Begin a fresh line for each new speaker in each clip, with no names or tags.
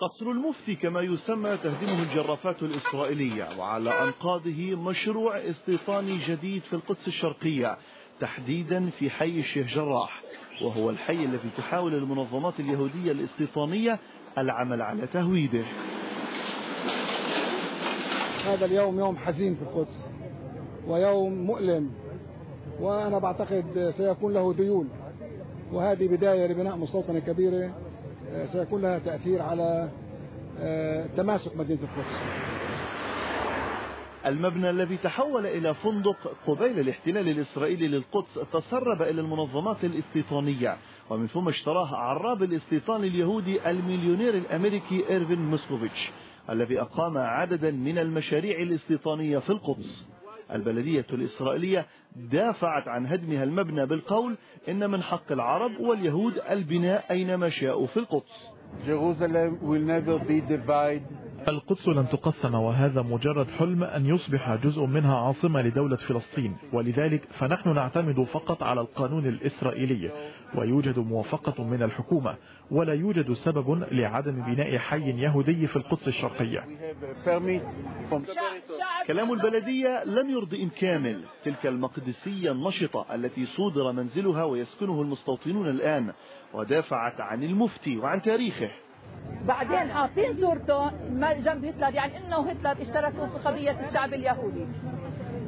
قصر المفتي كما يسمى تهدمه الجرافات الإسرائيلية وعلى أنقاضه مشروع استيطاني جديد في القدس الشرقية تحديدا في حي الشيخ جراح وهو الحي الذي تحاول المنظمات اليهودية الاستيطانية العمل على تهويده.
هذا اليوم يوم حزين في القدس ويوم مؤلم وأنا بعتقد سيكون له ديون وهذه بداية لبناء مستوطنة كبيرة. سيكون لها تأثير على تماسك مدينة القدس.
المبنى الذي تحول إلى فندق قبيل الاحتلال الإسرائيلي للقدس تسرب إلى المنظمات الاستيطانية ومن ثم اشتراه عراب الاستيطان اليهودي المليونير الأمريكي إيرفين موسكوفيتش الذي أقام عددا من المشاريع الاستيطانية في القدس. البلدية الإسرائيلية دافعت عن هدمها المبنى بالقول إن من حق العرب واليهود البناء أينما شاءوا في القدس.
القدس لن تقسم وهذا مجرد حلم أن يصبح جزء منها عاصمة لدولة فلسطين. ولذلك فنحن نعتمد فقط على القانون الإسرائيلي ويوجد موافقة من الحكومة ولا يوجد سبب لعدم بناء حي يهودي في القدس الشرقية.
كلام البلدية لم يرضي إن كامل. تلك المقدسية النشطة التي صودر منزلها ويسكنه المستوطنون الآن ودافعت عن المفتي وعن تاريخه.
بعدين حاطين صورته جنب هتلر يعني إنه هتلر اشتركوا في قضية الشعب اليهودي.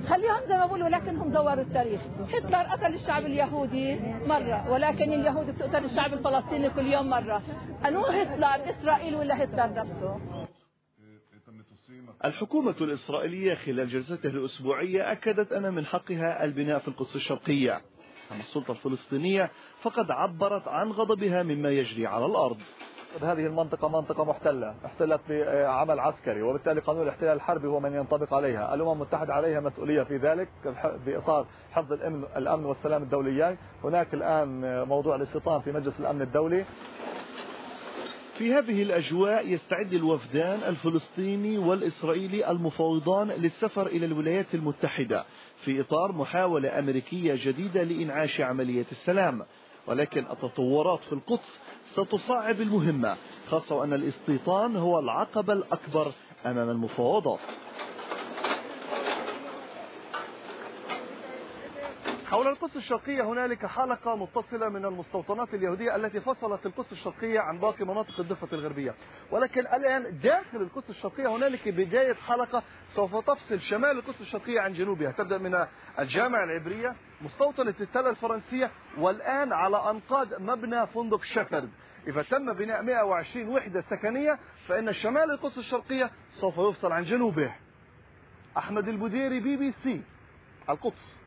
خليهم زي ما بقولوا لكنهم زوروا التاريخ. هتلر قتل الشعب اليهودي مرة ولكن اليهود بتقتل الشعب الفلسطيني كل يوم مرة. أنو هتلر؟ إسرائيل ولا هتلر نفسه؟
الحكومة الإسرائيلية خلال جلسته الأسبوعية أكدت أن من حقها البناء في القدس الشرقية. أما السلطة الفلسطينية فقد عبرت عن غضبها مما يجري على الأرض.
هذه المنطقة منطقة محتلة احتلت بعمل عسكري وبالتالي قانون الاحتلال الحربي هو من ينطبق عليها. الأمم المتحدة عليها مسؤولية في ذلك بإطار حفظ الأمن, الأمن والسلام الدوليين. هناك الآن موضوع الاستيطان في مجلس الأمن الدولي.
في هذه الأجواء يستعد الوفدان الفلسطيني والإسرائيلي المفاوضان للسفر إلى الولايات المتحدة في إطار محاولة أمريكية جديدة لإنعاش عملية السلام. ولكن التطورات في القدس ستصعب المهمة خاصة وأن الاستيطان هو العقبة الأكبر أمام المفاوضات. حول القدس الشرقية هنالك حلقة متصلة من المستوطنات اليهودية التي فصلت القدس الشرقية عن باقي مناطق الضفة الغربية. ولكن الآن داخل القدس الشرقية هنالك بداية حلقة سوف تفصل شمال القدس الشرقية عن جنوبها. تبدأ من الجامعة العبرية مستوطنة التلة الفرنسية والآن على أنقاض مبنى فندق شيفرد. إذا تم بناء 120 وحدة سكنية فإن شمال القدس الشرقية سوف يفصل عن جنوبه. أحمد البديري بي بي سي القدس.